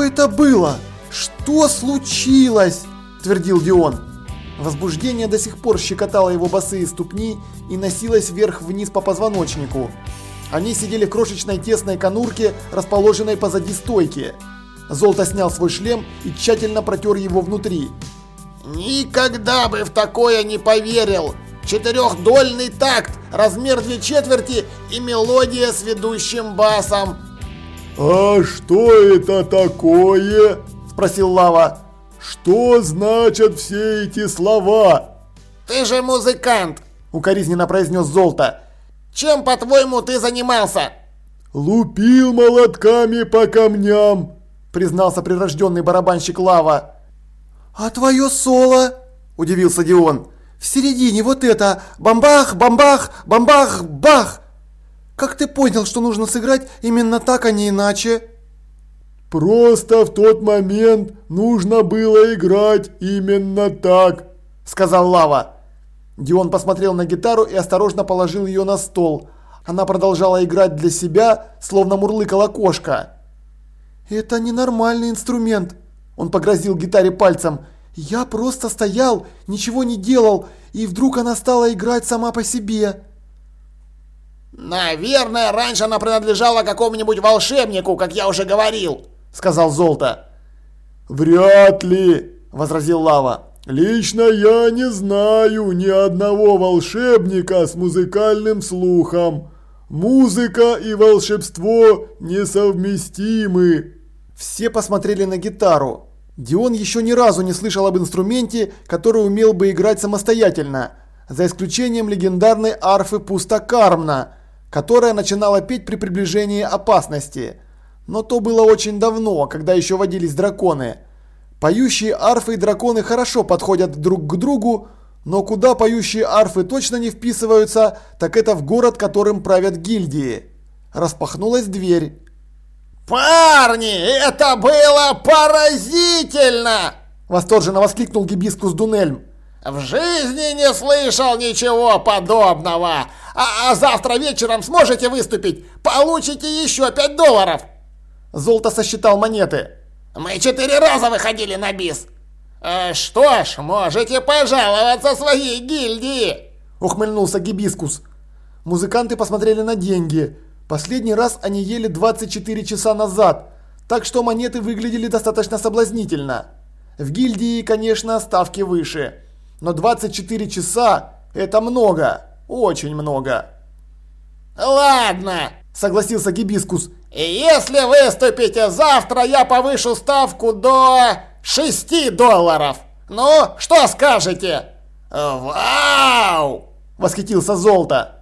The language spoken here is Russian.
это было? Что случилось?» – твердил Дион. Возбуждение до сих пор щекотало его босые ступни и носилось вверх-вниз по позвоночнику. Они сидели в крошечной тесной конурке, расположенной позади стойки. Золото снял свой шлем и тщательно протер его внутри. «Никогда бы в такое не поверил! Четырехдольный такт, размер две четверти и мелодия с ведущим басом!» «А что это такое?» – спросил Лава. «Что значат все эти слова?» «Ты же музыкант!» – укоризненно произнес Золото. Чем, по-твоему, ты занимался?» «Лупил молотками по камням», – признался прирожденный барабанщик Лава. «А твое соло?» – удивился Дион. «В середине вот это бамбах, бамбах, бамбах, бах! Как ты понял, что нужно сыграть именно так, а не иначе?» «Просто в тот момент нужно было играть именно так», – сказал Лава. Дион посмотрел на гитару и осторожно положил ее на стол. Она продолжала играть для себя, словно мурлыкала кошка. «Это ненормальный инструмент», – он погрозил гитаре пальцем. «Я просто стоял, ничего не делал, и вдруг она стала играть сама по себе». «Наверное, раньше она принадлежала какому-нибудь волшебнику, как я уже говорил», – сказал Золото. «Вряд ли», – возразил Лава. Лично я не знаю ни одного волшебника с музыкальным слухом. Музыка и волшебство несовместимы. Все посмотрели на гитару. Дион еще ни разу не слышал об инструменте, который умел бы играть самостоятельно, за исключением легендарной арфы Пустокармна, которая начинала петь при приближении опасности. Но то было очень давно, когда еще водились драконы. Поющие арфы и драконы хорошо подходят друг к другу, но куда поющие арфы точно не вписываются, так это в город, которым правят гильдии. Распахнулась дверь. «Парни, это было поразительно!» Восторженно воскликнул Гибискус Дунельм. «В жизни не слышал ничего подобного! А, а завтра вечером сможете выступить? Получите еще 5 долларов!» Золото сосчитал монеты. Мы четыре раза выходили на бис. Э, что ж, можете пожаловаться своей гильдии. Ухмыльнулся Гибискус. Музыканты посмотрели на деньги. Последний раз они ели 24 часа назад, так что монеты выглядели достаточно соблазнительно. В гильдии, конечно, ставки выше, но 24 часа – это много, очень много. «Ладно», – согласился Гибискус. «И если выступите завтра, я повышу ставку до 6 долларов. Ну, что скажете?» «Вау!» – восхитился Золото.